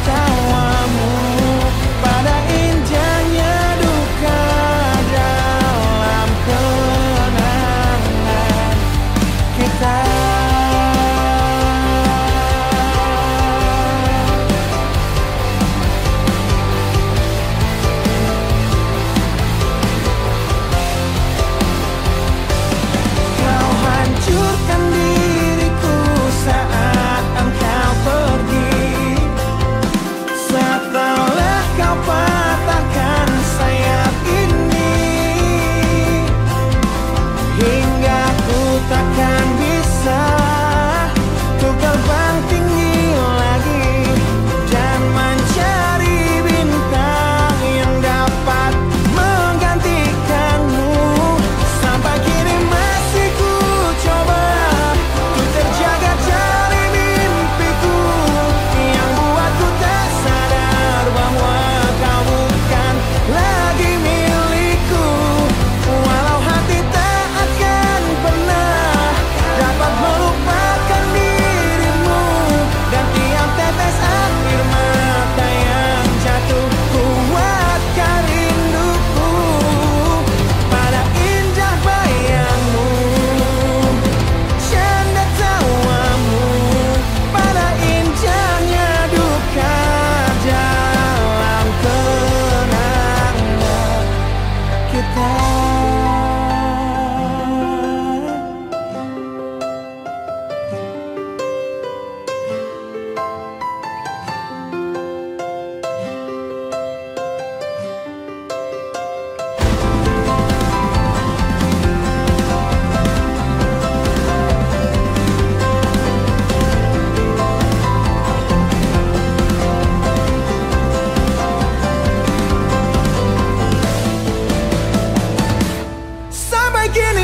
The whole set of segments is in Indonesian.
Canda tawamu pada again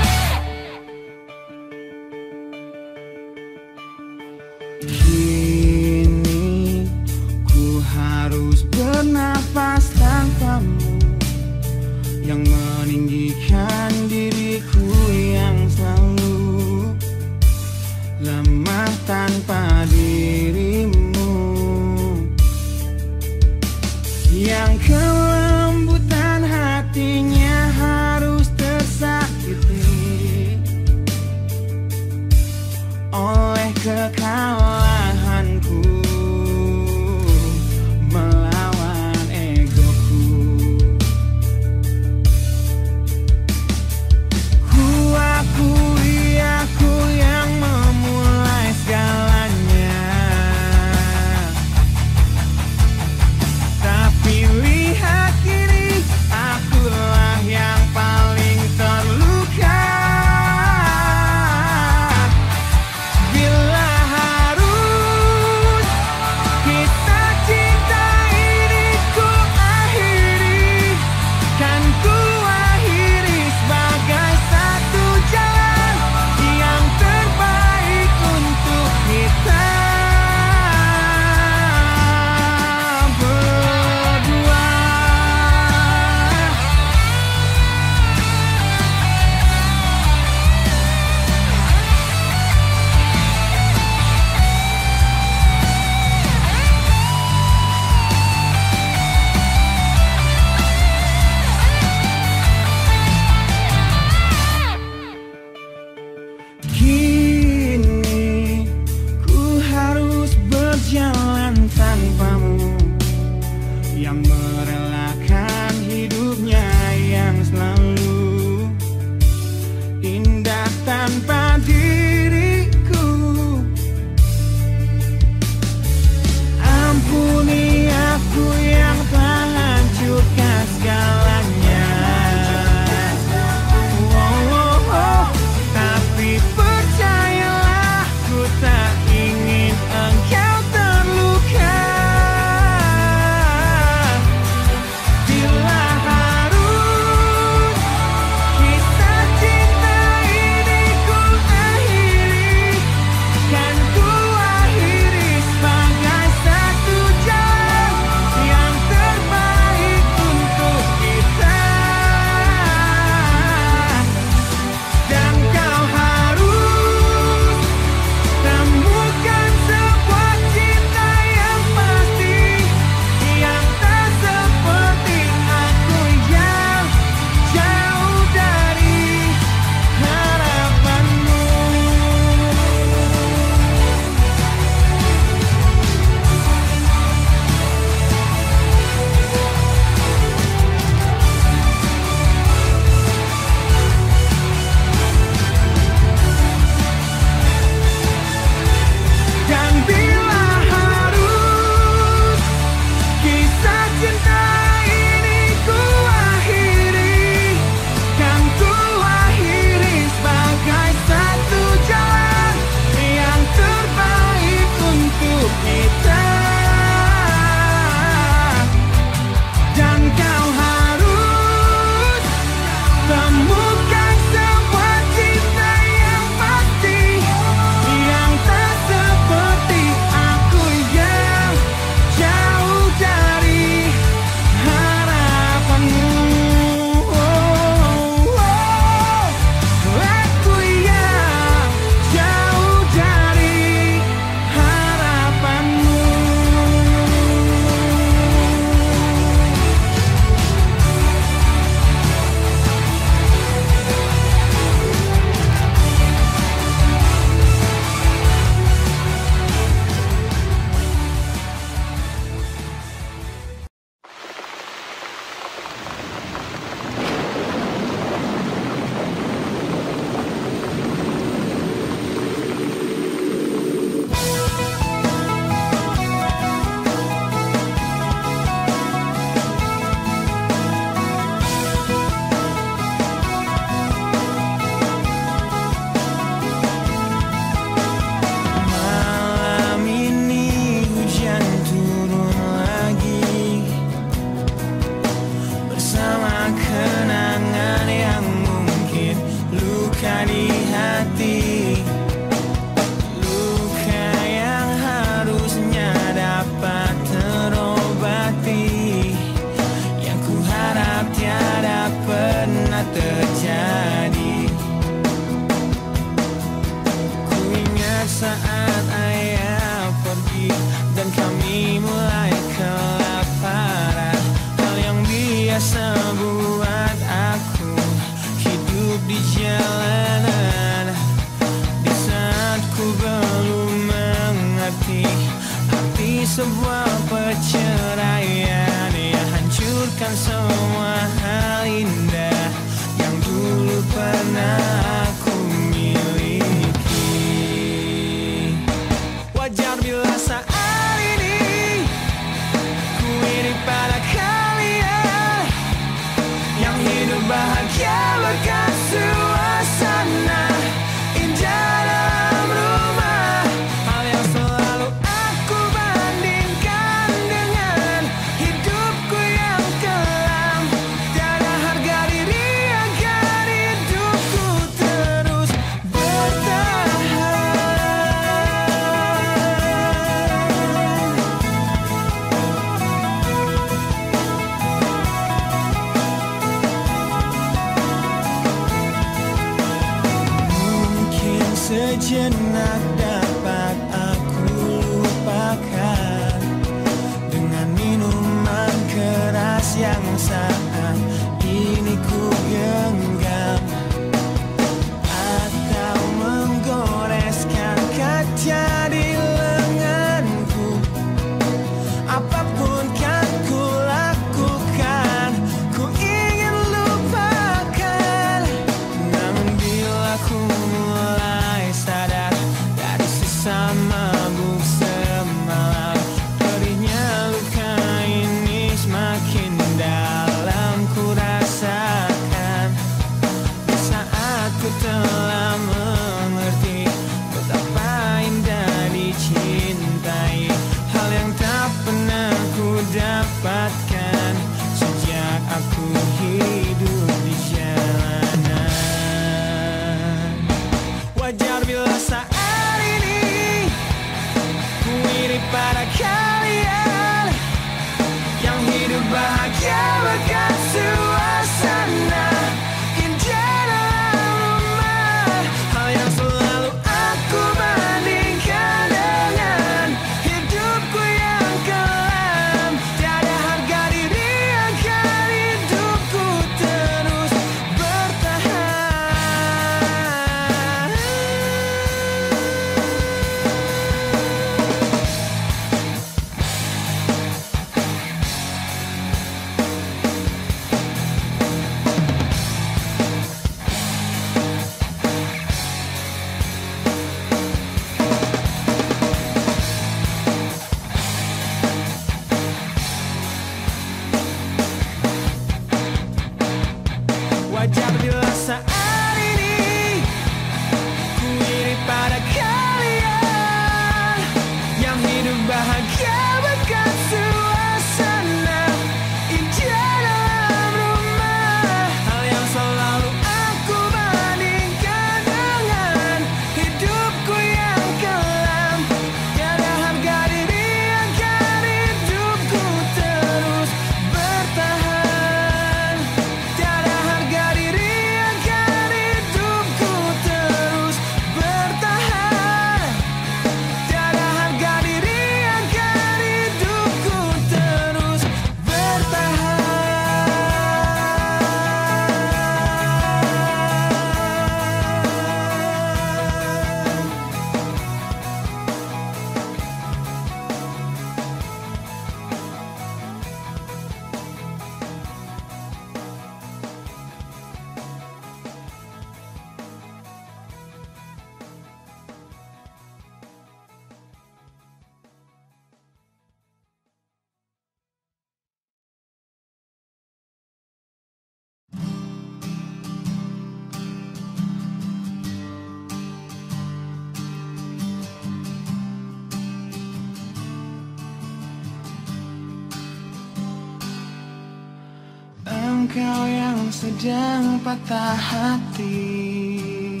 yang patah hati.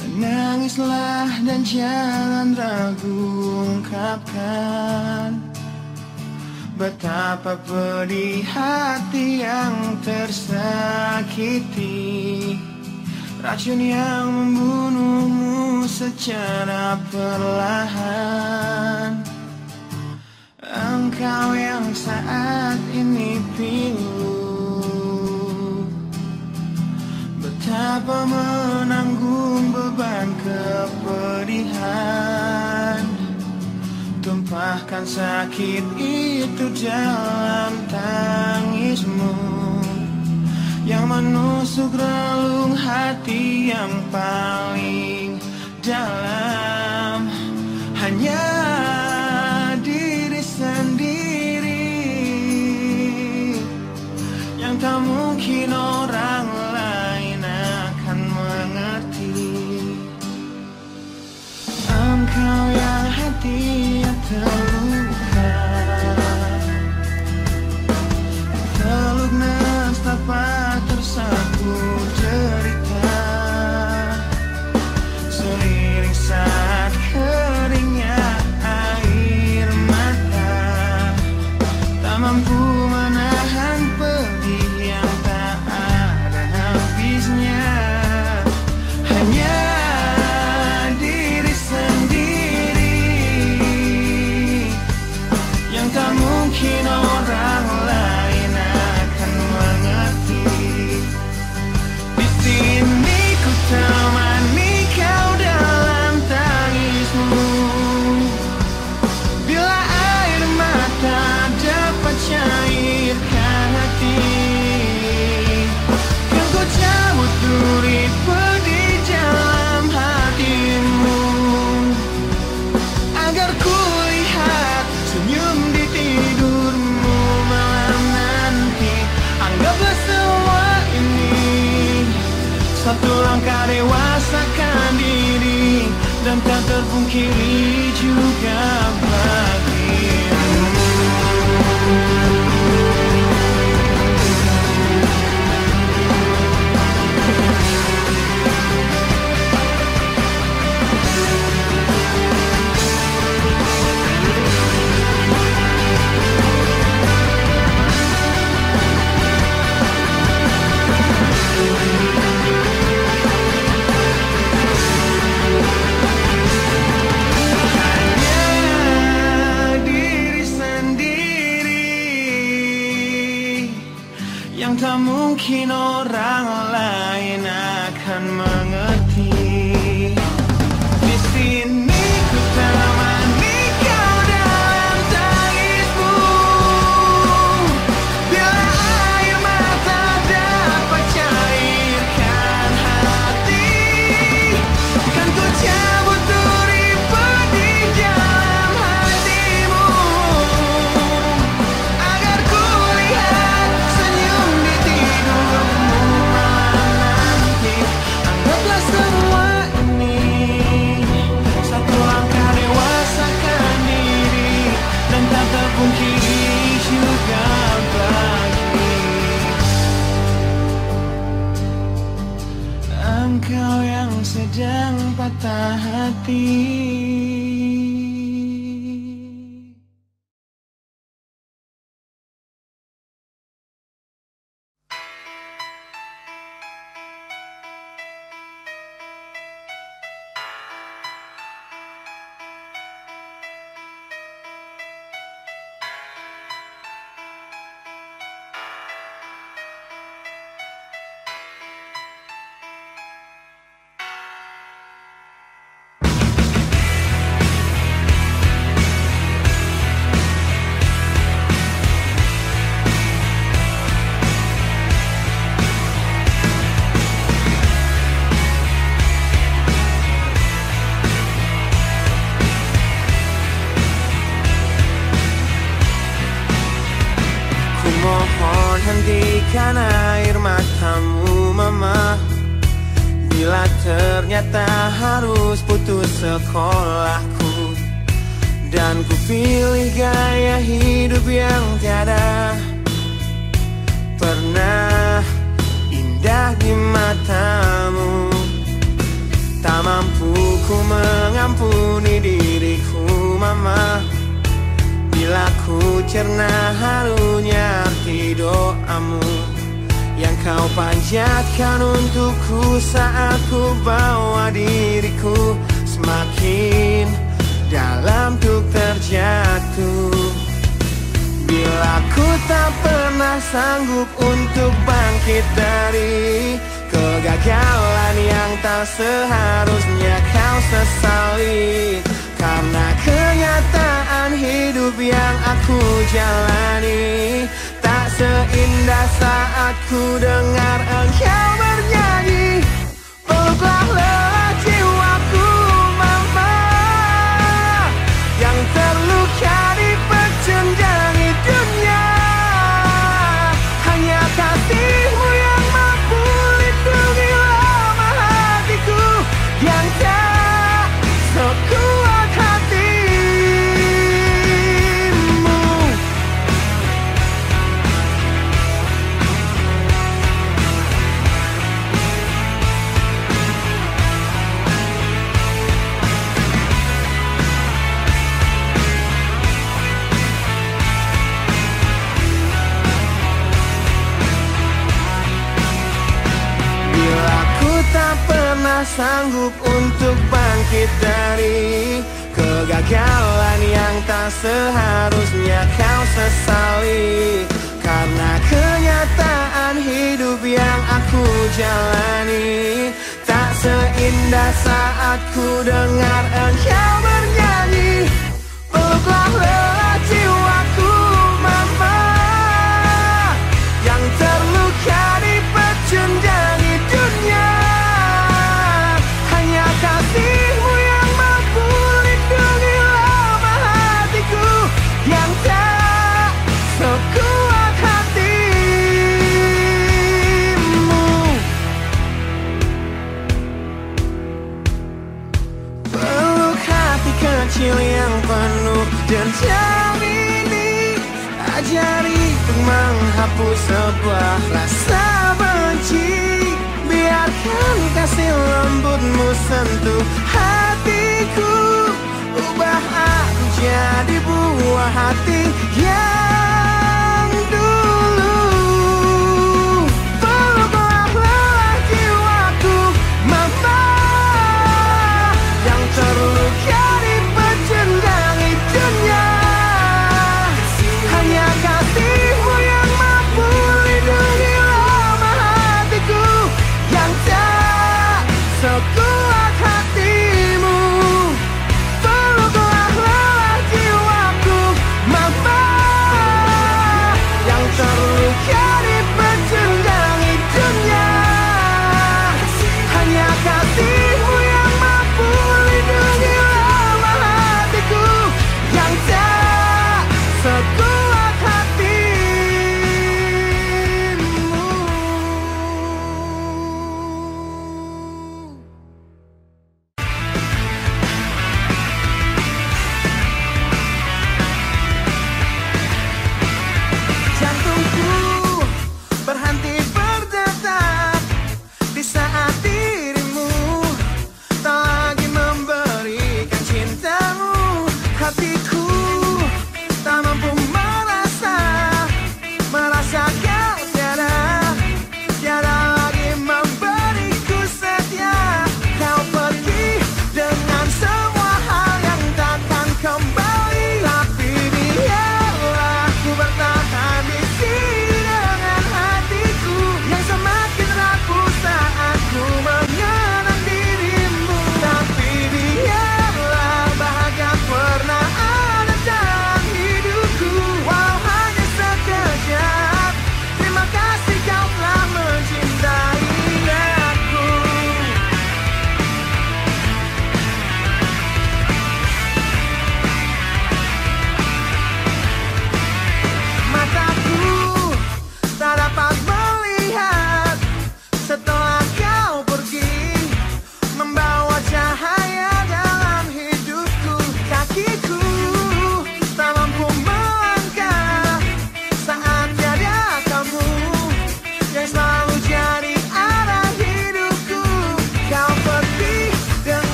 Menangislah dan jangan ragu ungkapkan Betapa pedih hati yang tersakiti. Racun yang membunuhmu secara perlahan. Engkau yang saat ini pilih. Siapa menanggung beban kepedihan? Tumpahkan sakit itu dalam tangismu. Yang menusuk relung hati yang paling dalam. tell Looking on. aku semakin dalam tuk terjatuh. Bila ku tak pernah sanggup untuk bangkit dari Kegagalan yang tak seharusnya kau sesali Karena kenyataan hidup yang aku jalani Tak seindah saat ku dengar engkau bernyanyi Oh, sanggup untuk bangkit dari Kegagalan yang tak seharusnya kau sesali. Karena kenyataan hidup yang aku jalani Tak seindah saat ku dengar engkau bernyanyi. Peluklah menghapus sebuah rasa benci. Biarkan kasih lembutmu sentuh hatiku. Ubah aku jadi buah hati yang dulu.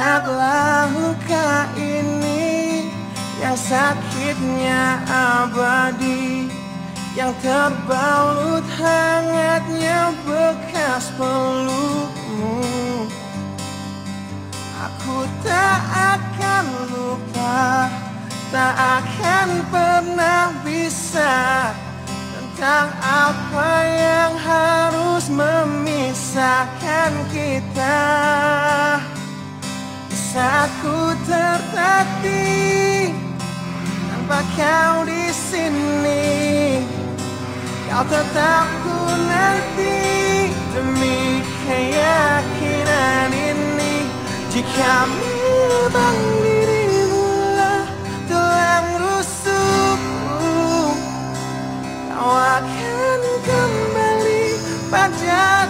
Lihatlah luka ini yang sakitnya abadi Yang terbalut hangatnya bekas pelukmu. Aku tak akan lupa Tak akan pernah bisa Tentang apa yang harus memisahkan kita. Saat ku tertatih tanpa kau di sini, kau tetap ku nanti demi keyakinan ini. Jika memang dirimu lah tulang rusukku, kau akan kembali pada.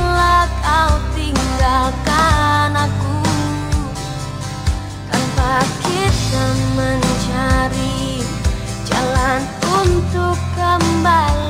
kau tinggalkan aku Tanpa kita mencari jalan untuk kembali.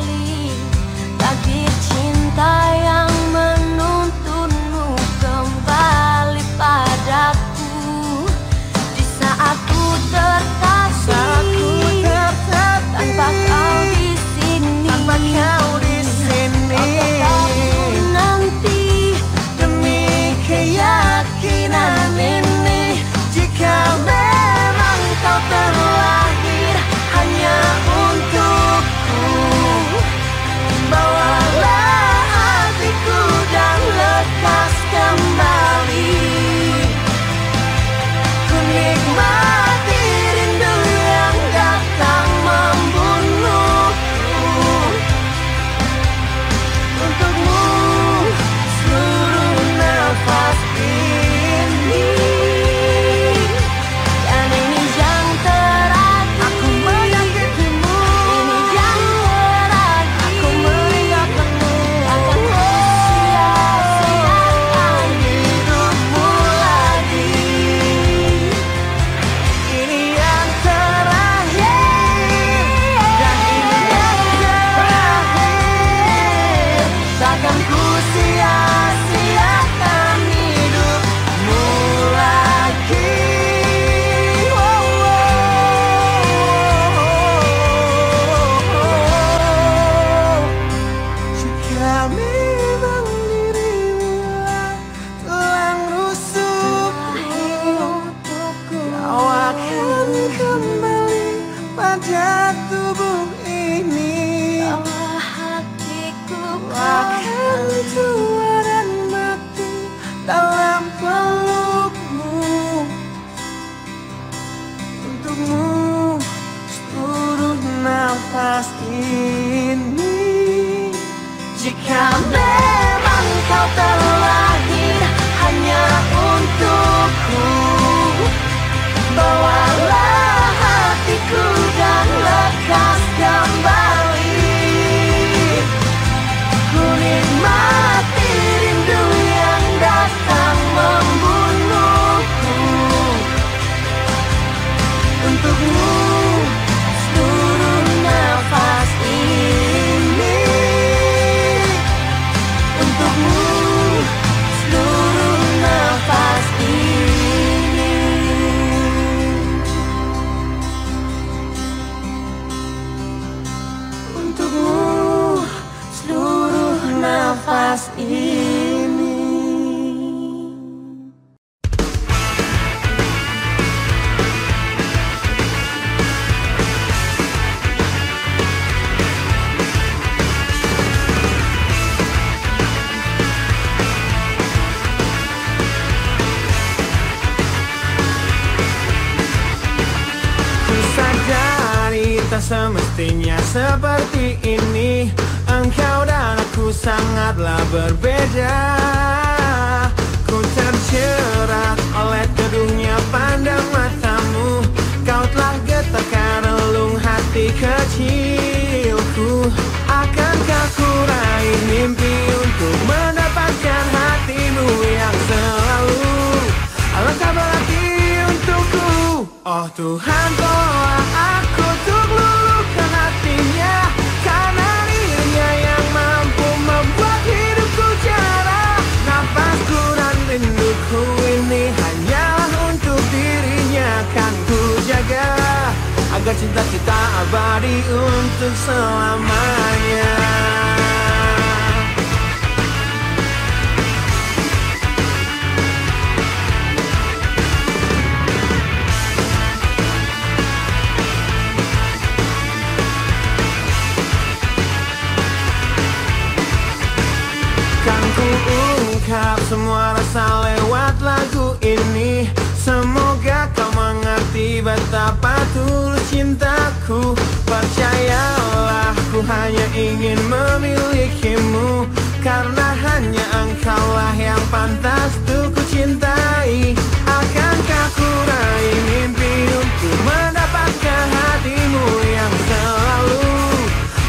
Karena hanya engkaulah yang pantas tuh ku cintai. Akankah ku raih mimpi untuk mendapatkan hatimu yang selalu?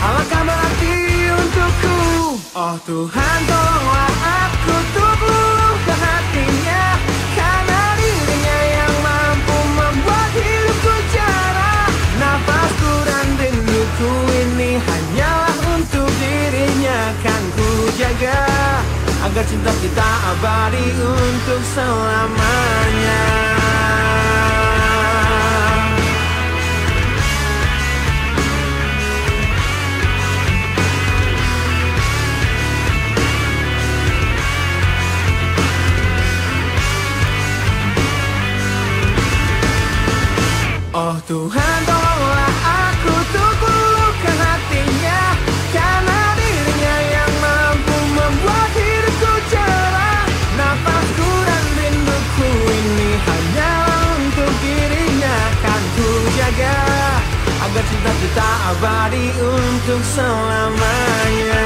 Alangkah berarti untukku? Oh Tuhan tolonglah jaga Agar cinta kita abadi untuk selamanya. Oh Tuhan jaga Agar cinta kita abadi untuk selamanya.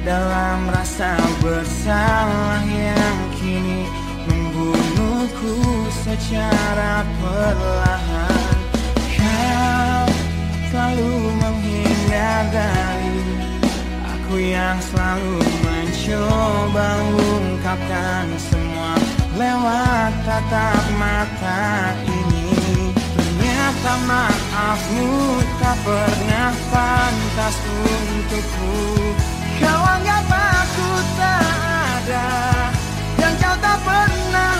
Dalam rasa bersalah yang kini membunuhku secara perlahan. Kau selalu menghindar dari aku yang selalu mencoba ungkapkan semua lewat tatap mata ini. Ternyata maafmu tak pernah pantas untukku Kau anggap aku tak ada Dan kau tak pernah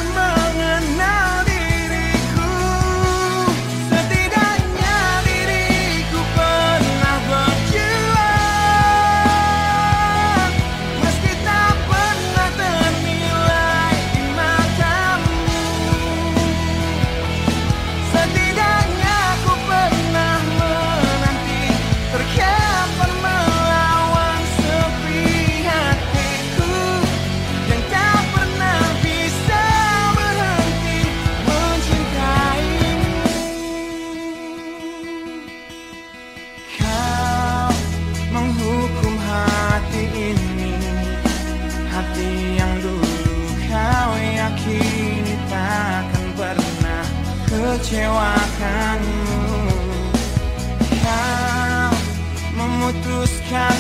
kecewakanmu Kau memutuskan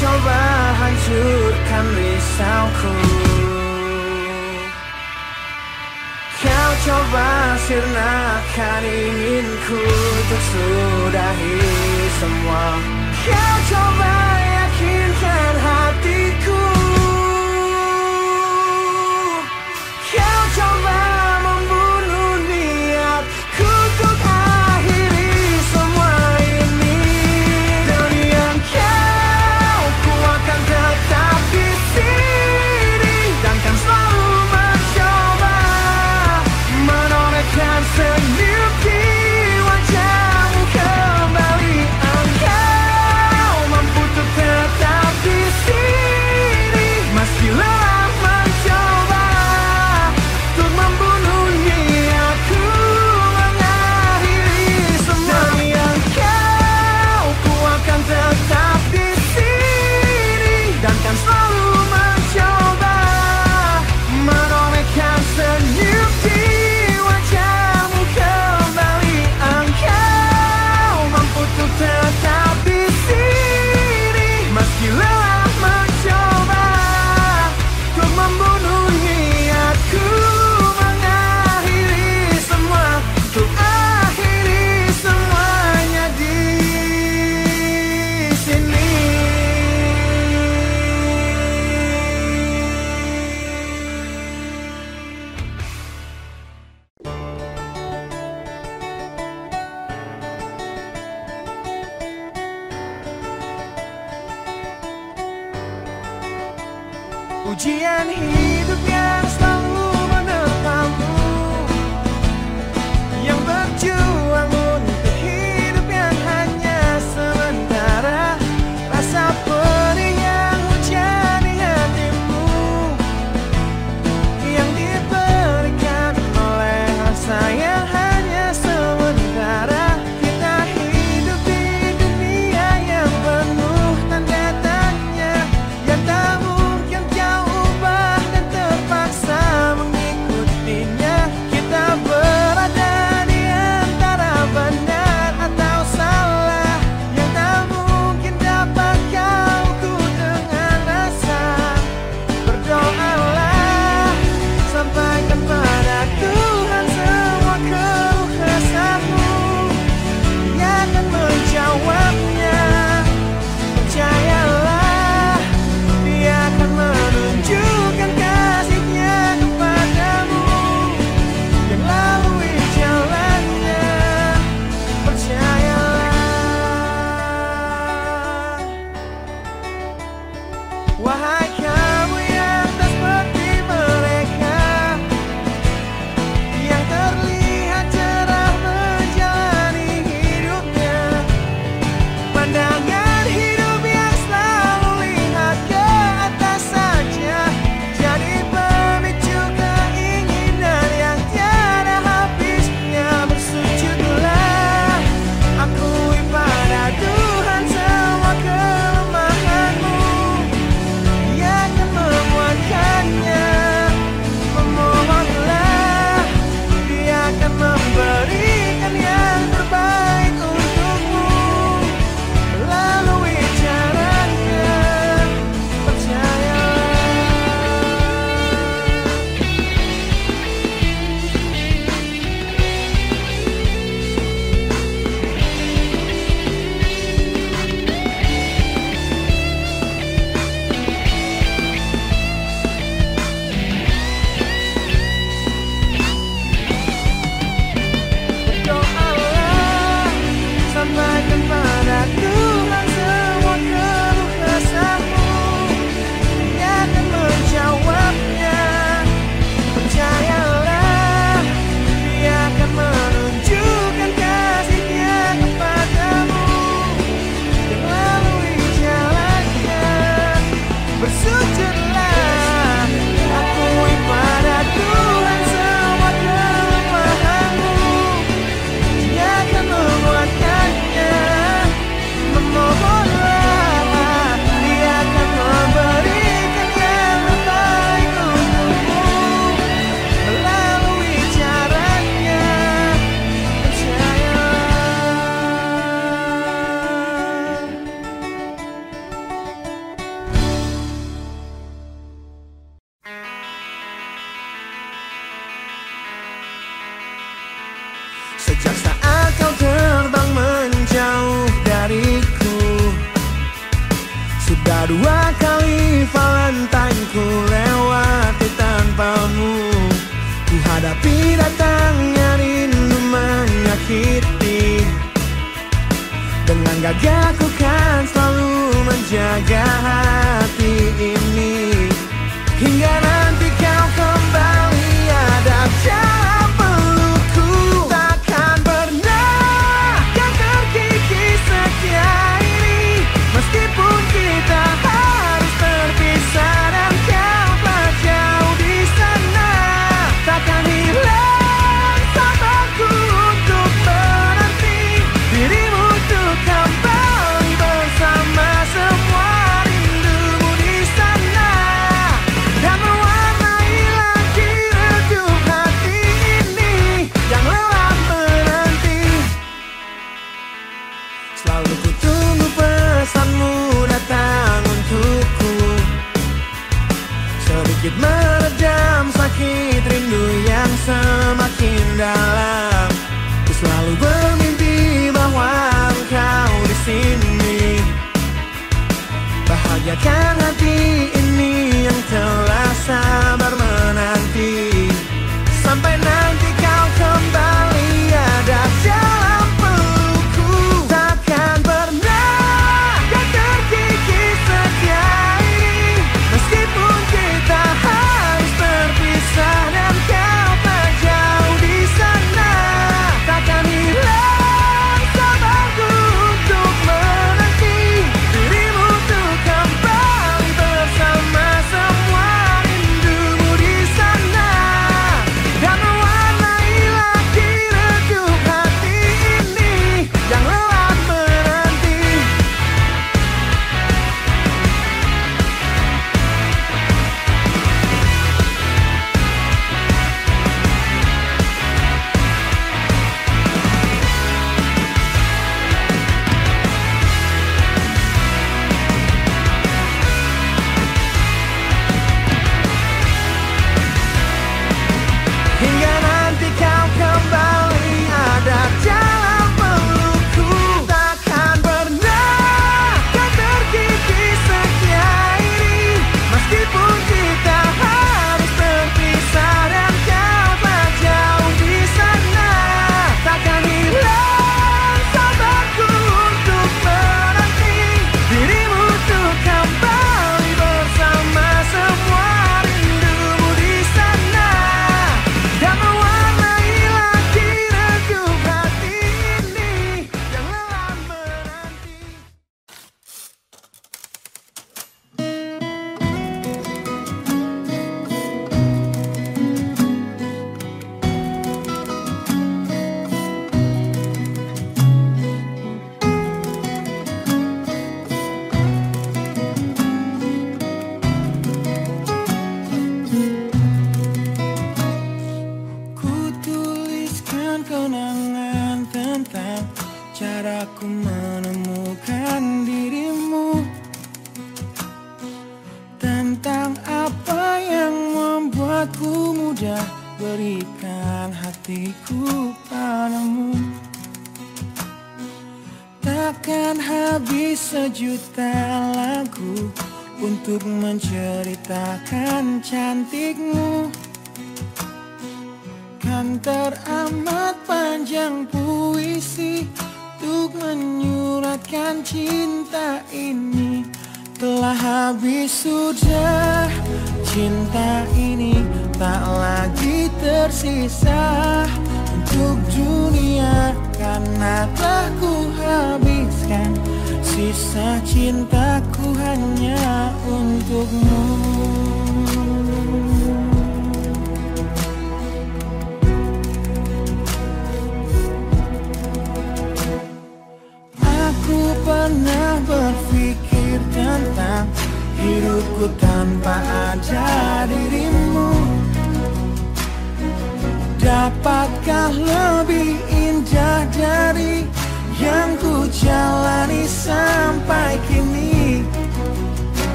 coba hancurkan risauku. Kau coba sirnakan inginku Untuk sudahi semua. Kau coba yakinkan hati semakin dalam. Ku selalu bermimpi bahwa engkau di sini. Bahagiakan hati ini yang telah sabar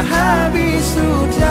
habis sudah